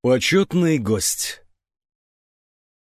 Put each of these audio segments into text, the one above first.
Почетный гость.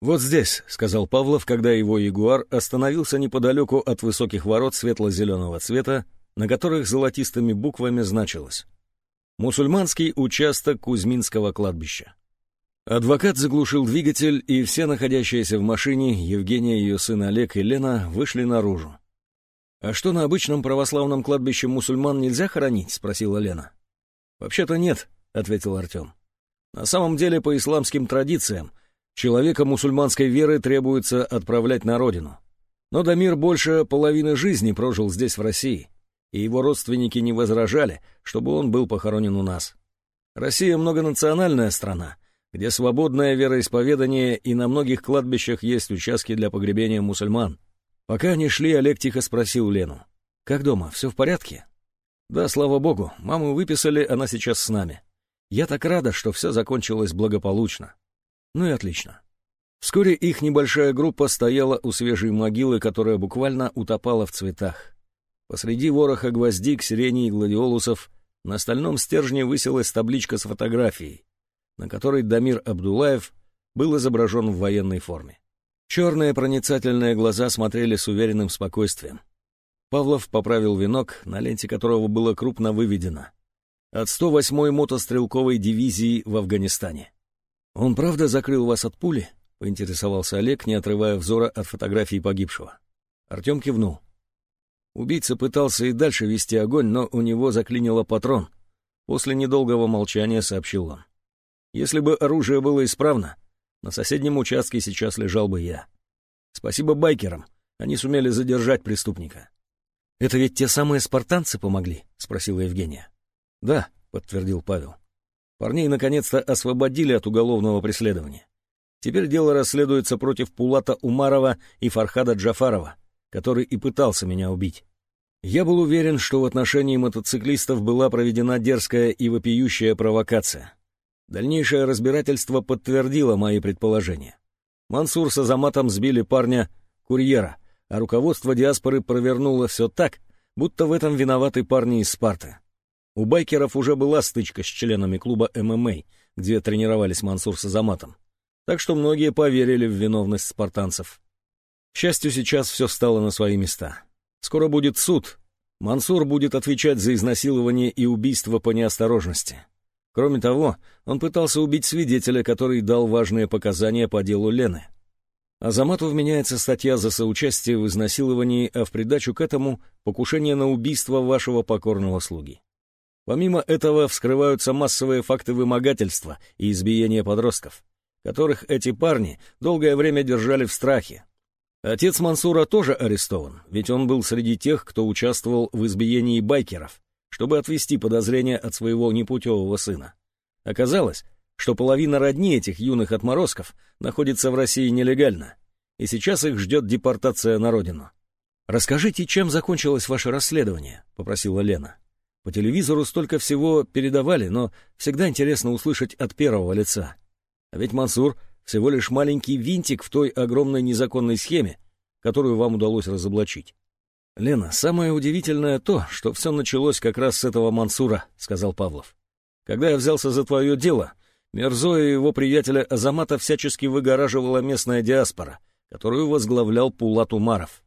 «Вот здесь», — сказал Павлов, когда его ягуар остановился неподалеку от высоких ворот светло-зеленого цвета, на которых золотистыми буквами значилось «Мусульманский участок Кузьминского кладбища». Адвокат заглушил двигатель, и все находящиеся в машине, Евгения, ее сын Олег и Лена, вышли наружу. «А что, на обычном православном кладбище мусульман нельзя хоронить?» — спросила Лена. «Вообще-то нет», — ответил Артем. На самом деле, по исламским традициям, человека мусульманской веры требуется отправлять на родину. Но Дамир больше половины жизни прожил здесь, в России, и его родственники не возражали, чтобы он был похоронен у нас. Россия многонациональная страна, где свободное вероисповедание и на многих кладбищах есть участки для погребения мусульман. Пока они шли, Олег тихо спросил Лену. «Как дома, все в порядке?» «Да, слава богу, маму выписали, она сейчас с нами. Я так рада, что все закончилось благополучно. Ну и отлично. Вскоре их небольшая группа стояла у свежей могилы, которая буквально утопала в цветах. Посреди вороха гвоздик, сирени и гладиолусов на стальном стержне высилась табличка с фотографией, на которой Дамир Абдулаев был изображен в военной форме. Черные проницательные глаза смотрели с уверенным спокойствием. Павлов поправил венок, на ленте которого было крупно выведено от 108-й мотострелковой дивизии в Афганистане. «Он правда закрыл вас от пули?» — поинтересовался Олег, не отрывая взора от фотографии погибшего. Артем кивнул. Убийца пытался и дальше вести огонь, но у него заклинило патрон. После недолгого молчания сообщил он. «Если бы оружие было исправно, на соседнем участке сейчас лежал бы я. Спасибо байкерам, они сумели задержать преступника». «Это ведь те самые спартанцы помогли?» — спросила Евгения. «Да», — подтвердил Павел. «Парней наконец-то освободили от уголовного преследования. Теперь дело расследуется против Пулата Умарова и Фархада Джафарова, который и пытался меня убить. Я был уверен, что в отношении мотоциклистов была проведена дерзкая и вопиющая провокация. Дальнейшее разбирательство подтвердило мои предположения. Мансур с Азаматом сбили парня-курьера, а руководство диаспоры провернуло все так, будто в этом виноваты парни из Спарты. У байкеров уже была стычка с членами клуба ММА, где тренировались Мансур с Азаматом. Так что многие поверили в виновность спартанцев. К счастью, сейчас все стало на свои места. Скоро будет суд. Мансур будет отвечать за изнасилование и убийство по неосторожности. Кроме того, он пытался убить свидетеля, который дал важные показания по делу Лены. Азамату вменяется статья за соучастие в изнасиловании, а в придачу к этому — покушение на убийство вашего покорного слуги. Помимо этого вскрываются массовые факты вымогательства и избиения подростков, которых эти парни долгое время держали в страхе. Отец Мансура тоже арестован, ведь он был среди тех, кто участвовал в избиении байкеров, чтобы отвести подозрения от своего непутевого сына. Оказалось, что половина родни этих юных отморозков находится в России нелегально, и сейчас их ждет депортация на родину. «Расскажите, чем закончилось ваше расследование?» — попросила Лена. По телевизору столько всего передавали, но всегда интересно услышать от первого лица. А ведь Мансур всего лишь маленький винтик в той огромной незаконной схеме, которую вам удалось разоблачить. «Лена, самое удивительное то, что все началось как раз с этого Мансура», — сказал Павлов. «Когда я взялся за твое дело, Мерзо и его приятеля Азамата всячески выгораживала местная диаспора, которую возглавлял Пулат Умаров.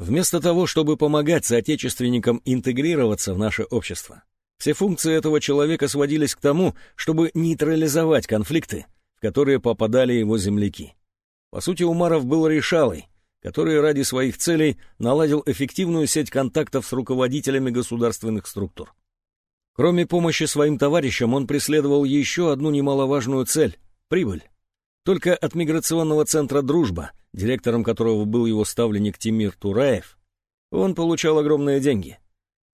Вместо того, чтобы помогать соотечественникам интегрироваться в наше общество, все функции этого человека сводились к тому, чтобы нейтрализовать конфликты, в которые попадали его земляки. По сути, Умаров был решалой, который ради своих целей наладил эффективную сеть контактов с руководителями государственных структур. Кроме помощи своим товарищам, он преследовал еще одну немаловажную цель — прибыль. Только от миграционного центра «Дружба», директором которого был его ставленник Тимир Тураев, он получал огромные деньги.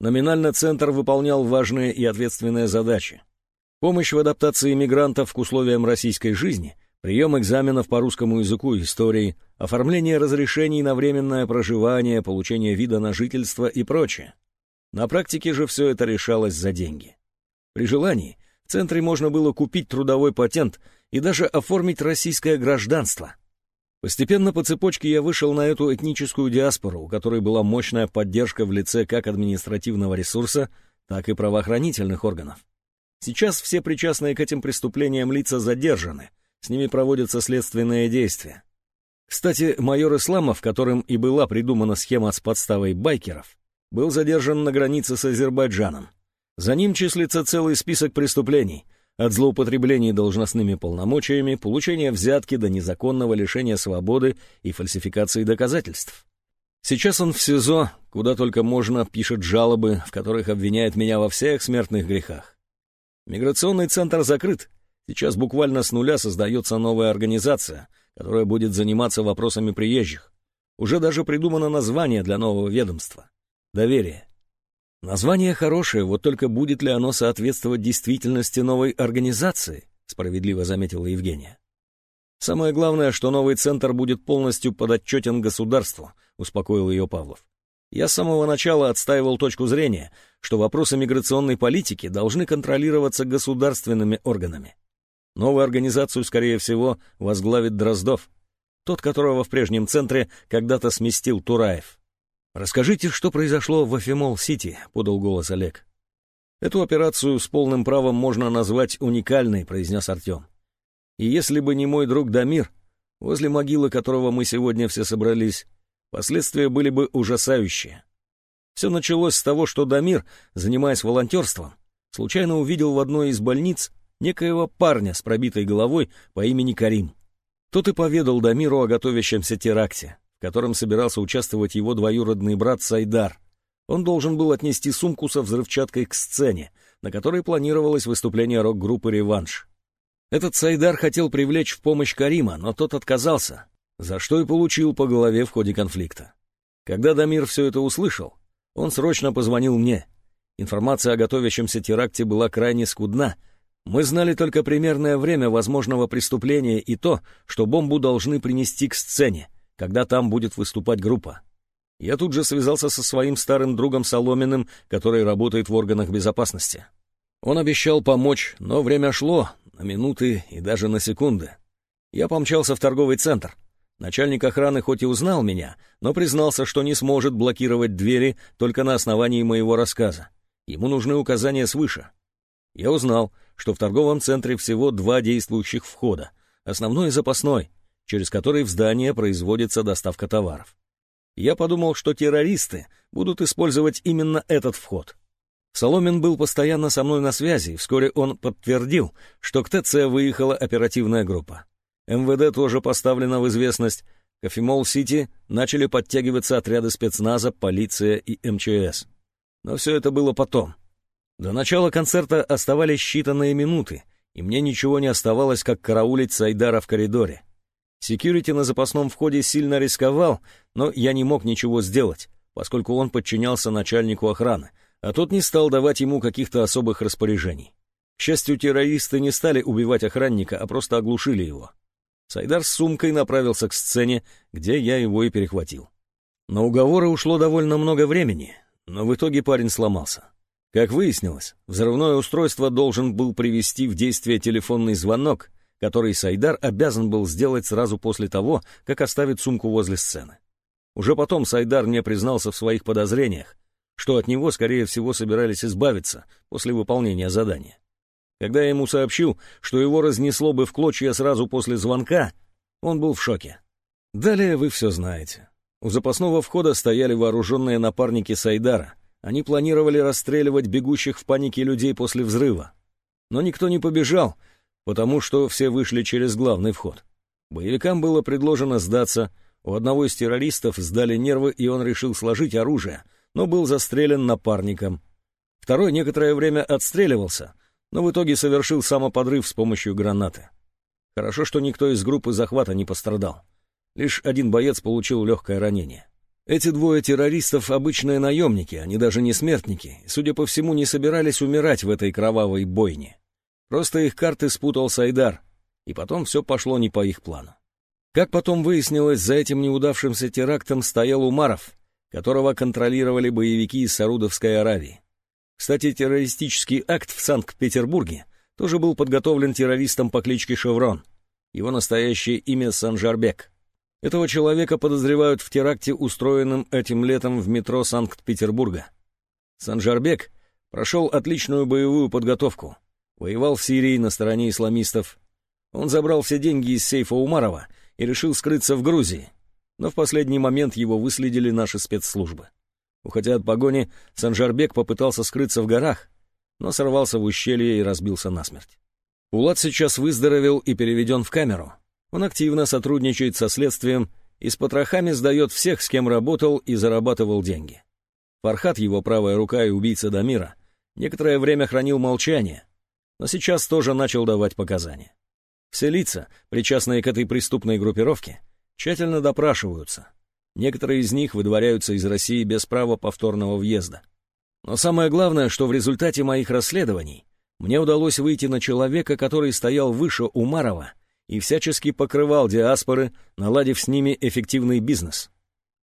Номинально центр выполнял важные и ответственные задачи. Помощь в адаптации мигрантов к условиям российской жизни, прием экзаменов по русскому языку и истории, оформление разрешений на временное проживание, получение вида на жительство и прочее. На практике же все это решалось за деньги. При желании в центре можно было купить трудовой патент и даже оформить российское гражданство. Постепенно по цепочке я вышел на эту этническую диаспору, у которой была мощная поддержка в лице как административного ресурса, так и правоохранительных органов. Сейчас все причастные к этим преступлениям лица задержаны, с ними проводятся следственные действия. Кстати, майор Исламов, которым и была придумана схема с подставой байкеров, был задержан на границе с Азербайджаном. За ним числится целый список преступлений, от злоупотреблений должностными полномочиями, получения взятки до незаконного лишения свободы и фальсификации доказательств. Сейчас он в СИЗО, куда только можно, пишет жалобы, в которых обвиняет меня во всех смертных грехах. Миграционный центр закрыт. Сейчас буквально с нуля создается новая организация, которая будет заниматься вопросами приезжих. Уже даже придумано название для нового ведомства — «Доверие». Название хорошее, вот только будет ли оно соответствовать действительности новой организации, справедливо заметила Евгения. Самое главное, что новый центр будет полностью подотчетен государству, успокоил ее Павлов. Я с самого начала отстаивал точку зрения, что вопросы миграционной политики должны контролироваться государственными органами. Новую организацию, скорее всего, возглавит Дроздов, тот, которого в прежнем центре когда-то сместил Тураев. «Расскажите, что произошло в Афимол-Сити», — подал голос Олег. «Эту операцию с полным правом можно назвать уникальной», — произнес Артем. И если бы не мой друг Дамир, возле могилы которого мы сегодня все собрались, последствия были бы ужасающие. Все началось с того, что Дамир, занимаясь волонтерством, случайно увидел в одной из больниц некоего парня с пробитой головой по имени Карим. Тот и поведал Дамиру о готовящемся теракте, котором собирался участвовать его двоюродный брат Сайдар. Он должен был отнести сумку со взрывчаткой к сцене, на которой планировалось выступление рок-группы «Реванш». Этот Сайдар хотел привлечь в помощь Карима, но тот отказался, за что и получил по голове в ходе конфликта. Когда Дамир все это услышал, он срочно позвонил мне. Информация о готовящемся теракте была крайне скудна. Мы знали только примерное время возможного преступления и то, что бомбу должны принести к сцене, когда там будет выступать группа. Я тут же связался со своим старым другом Соломиным, который работает в органах безопасности. Он обещал помочь, но время шло, на минуты и даже на секунды. Я помчался в торговый центр. Начальник охраны хоть и узнал меня, но признался, что не сможет блокировать двери только на основании моего рассказа. Ему нужны указания свыше. Я узнал, что в торговом центре всего два действующих входа, основной и запасной, через который в здание производится доставка товаров. Я подумал, что террористы будут использовать именно этот вход. Соломин был постоянно со мной на связи, и вскоре он подтвердил, что к ТЦ выехала оперативная группа. МВД тоже поставлена в известность. К Афимол-Сити начали подтягиваться отряды спецназа, полиция и МЧС. Но все это было потом. До начала концерта оставались считанные минуты, и мне ничего не оставалось, как караулить Сайдара в коридоре. Секьюрити на запасном входе сильно рисковал, но я не мог ничего сделать, поскольку он подчинялся начальнику охраны — а тот не стал давать ему каких-то особых распоряжений. К счастью, террористы не стали убивать охранника, а просто оглушили его. Сайдар с сумкой направился к сцене, где я его и перехватил. На уговоры ушло довольно много времени, но в итоге парень сломался. Как выяснилось, взрывное устройство должен был привести в действие телефонный звонок, который Сайдар обязан был сделать сразу после того, как оставит сумку возле сцены. Уже потом Сайдар мне признался в своих подозрениях, что от него, скорее всего, собирались избавиться после выполнения задания. Когда я ему сообщил, что его разнесло бы в клочья сразу после звонка, он был в шоке. Далее вы все знаете. У запасного входа стояли вооруженные напарники Сайдара. Они планировали расстреливать бегущих в панике людей после взрыва. Но никто не побежал, потому что все вышли через главный вход. Боевикам было предложено сдаться, у одного из террористов сдали нервы, и он решил сложить оружие — но был застрелен напарником. Второй некоторое время отстреливался, но в итоге совершил самоподрыв с помощью гранаты. Хорошо, что никто из группы захвата не пострадал. Лишь один боец получил легкое ранение. Эти двое террористов — обычные наемники, они даже не смертники, и, судя по всему, не собирались умирать в этой кровавой бойне. Просто их карты спутал Сайдар, и потом все пошло не по их плану. Как потом выяснилось, за этим неудавшимся терактом стоял Умаров, которого контролировали боевики из Сарудовской Аравии. Кстати, террористический акт в Санкт-Петербурге тоже был подготовлен террористом по кличке Шеврон. Его настоящее имя Санжарбек. Этого человека подозревают в теракте, устроенном этим летом в метро Санкт-Петербурга. Санжарбек прошел отличную боевую подготовку. Воевал в Сирии на стороне исламистов. Он забрал все деньги из сейфа Умарова и решил скрыться в Грузии. Но в последний момент его выследили наши спецслужбы. Уходя от погони, Санжарбек попытался скрыться в горах, но сорвался в ущелье и разбился насмерть. Улад сейчас выздоровел и переведен в камеру. Он активно сотрудничает со следствием и с потрохами сдает всех, с кем работал и зарабатывал деньги. Фархат, его правая рука и убийца Дамира, некоторое время хранил молчание, но сейчас тоже начал давать показания. Все лица, причастные к этой преступной группировке, тщательно допрашиваются. Некоторые из них выдворяются из России без права повторного въезда. Но самое главное, что в результате моих расследований мне удалось выйти на человека, который стоял выше Умарова и всячески покрывал диаспоры, наладив с ними эффективный бизнес.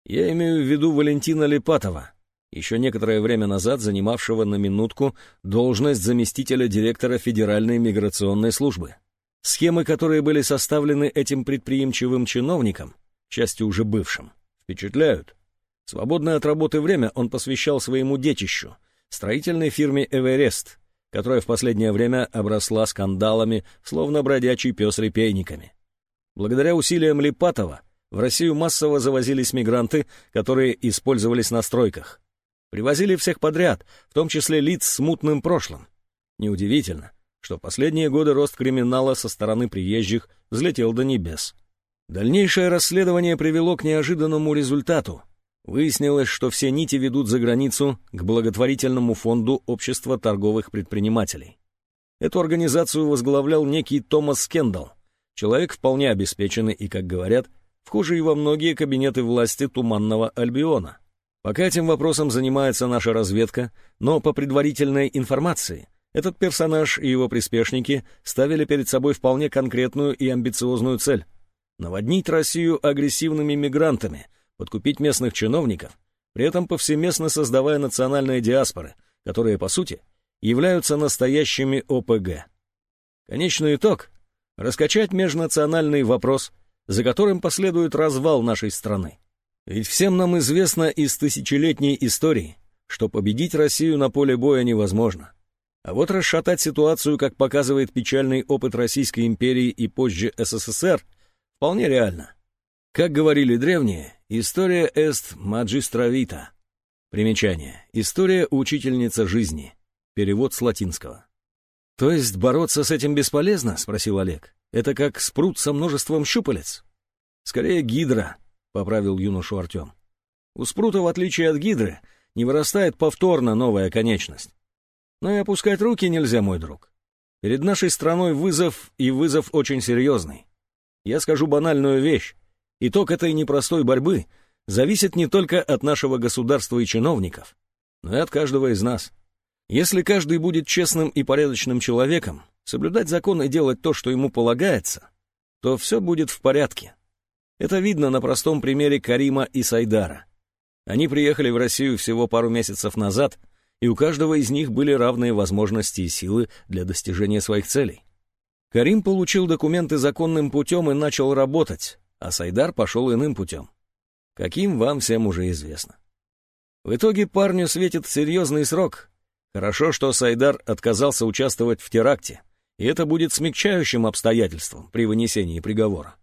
Я имею в виду Валентина Липатова, еще некоторое время назад занимавшего на минутку должность заместителя директора Федеральной миграционной службы. Схемы, которые были составлены этим предприимчивым чиновником, частью уже бывшим, впечатляют. Свободное от работы время он посвящал своему детищу, строительной фирме «Эверест», которая в последнее время обросла скандалами, словно бродячий пес репейниками. Благодаря усилиям Липатова в Россию массово завозились мигранты, которые использовались на стройках. Привозили всех подряд, в том числе лиц с мутным прошлым. Неудивительно, что в последние годы рост криминала со стороны приезжих взлетел до небес. Дальнейшее расследование привело к неожиданному результату. Выяснилось, что все нити ведут за границу к благотворительному фонду Общества торговых предпринимателей. Эту организацию возглавлял некий Томас Кендалл, человек вполне обеспеченный и, как говорят, вхожий во многие кабинеты власти Туманного Альбиона. Пока этим вопросом занимается наша разведка, но по предварительной информации этот персонаж и его приспешники ставили перед собой вполне конкретную и амбициозную цель — наводнить Россию агрессивными мигрантами, подкупить местных чиновников, при этом повсеместно создавая национальные диаспоры, которые, по сути, являются настоящими ОПГ. Конечный итог — раскачать межнациональный вопрос, за которым последует развал нашей страны. Ведь всем нам известно из тысячелетней истории, что победить Россию на поле боя невозможно. А вот расшатать ситуацию, как показывает печальный опыт Российской империи и позже СССР, вполне реально. Как говорили древние, история эст магистравита. Примечание. История учительница жизни. Перевод с латинского. То есть бороться с этим бесполезно? Спросил Олег. Это как спрут со множеством щупалец? Скорее гидра, поправил юношу Артем. У спрута, в отличие от гидры, не вырастает повторно новая конечность. Но и опускать руки нельзя, мой друг. Перед нашей страной вызов, и вызов очень серьезный. Я скажу банальную вещь. Итог этой непростой борьбы зависит не только от нашего государства и чиновников, но и от каждого из нас. Если каждый будет честным и порядочным человеком, соблюдать закон и делать то, что ему полагается, то все будет в порядке. Это видно на простом примере Карима и Сайдара. Они приехали в Россию всего пару месяцев назад, и у каждого из них были равные возможности и силы для достижения своих целей. Карим получил документы законным путем и начал работать, а Сайдар пошел иным путем. Каким вам всем уже известно. В итоге парню светит серьезный срок. Хорошо, что Сайдар отказался участвовать в теракте, и это будет смягчающим обстоятельством при вынесении приговора.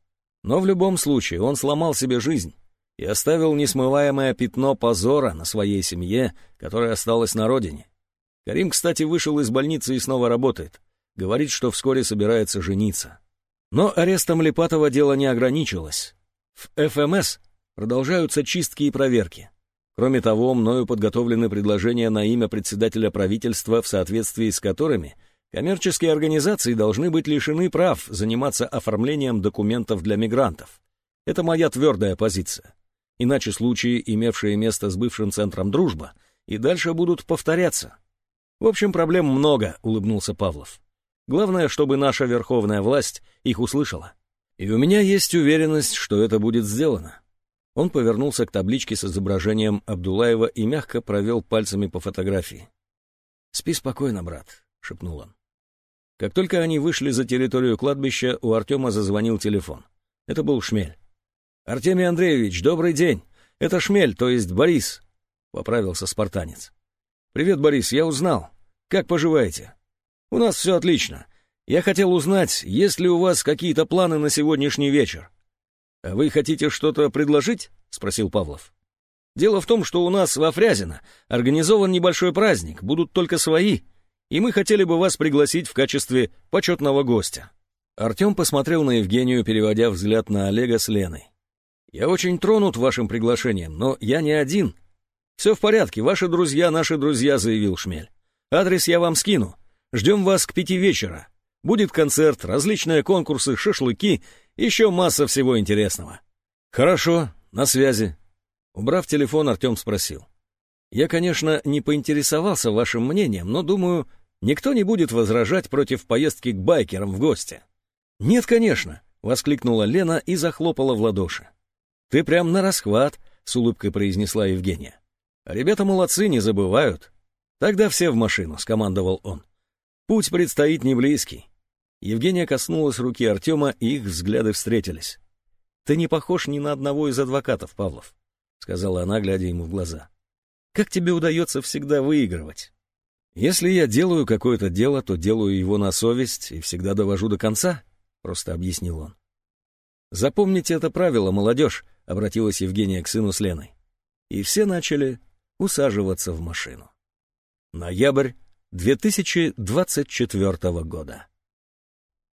Но в любом случае он сломал себе жизнь и оставил несмываемое пятно позора на своей семье, которая осталась на родине. Карим, кстати, вышел из больницы и снова работает. Говорит, что вскоре собирается жениться. Но арестом Липатова дело не ограничилось. В ФМС продолжаются чистки и проверки. Кроме того, мною подготовлены предложения на имя председателя правительства, в соответствии с которыми Коммерческие организации должны быть лишены прав заниматься оформлением документов для мигрантов. Это моя твердая позиция. Иначе случаи, имевшие место с бывшим центром «Дружба», и дальше будут повторяться. В общем, проблем много, улыбнулся Павлов. Главное, чтобы наша верховная власть их услышала. И у меня есть уверенность, что это будет сделано. Он повернулся к табличке с изображением Абдулаева и мягко провел пальцами по фотографии. «Спи спокойно, брат», — шепнул он. Как только они вышли за территорию кладбища, у Артема зазвонил телефон. Это был Шмель. «Артемий Андреевич, добрый день! Это Шмель, то есть Борис!» — поправился спартанец. «Привет, Борис, я узнал. Как поживаете?» У нас все отлично. Я хотел узнать, есть ли у вас какие-то планы на сегодняшний вечер. А вы хотите что-то предложить? Спросил Павлов. Дело в том, что у нас во Фрязино организован небольшой праздник, будут только свои, и мы хотели бы вас пригласить в качестве почетного гостя. Артем посмотрел на Евгению, переводя взгляд на Олега с Леной. «Я очень тронут вашим приглашением, но я не один. Все в порядке, ваши друзья наши друзья», — заявил Шмель. «Адрес я вам скину. Ждем вас к пяти вечера. Будет концерт, различные конкурсы, шашлыки, еще масса всего интересного». «Хорошо, на связи». Убрав телефон, Артем спросил. «Я, конечно, не поинтересовался вашим мнением, но, думаю, никто не будет возражать против поездки к байкерам в гости». «Нет, конечно», — воскликнула Лена и захлопала в ладоши. «Ты прям на расхват», — с улыбкой произнесла Евгения. «Ребята молодцы, не забывают». «Тогда все в машину», — скомандовал он. «Путь предстоит не близкий». Евгения коснулась руки Артема, и их взгляды встретились. «Ты не похож ни на одного из адвокатов, Павлов», — сказала она, глядя ему в глаза. «Как тебе удается всегда выигрывать?» «Если я делаю какое-то дело, то делаю его на совесть и всегда довожу до конца», просто объяснил он. «Запомните это правило, молодежь», — обратилась Евгения к сыну с Леной. И все начали усаживаться в машину. Ноябрь 2024 года.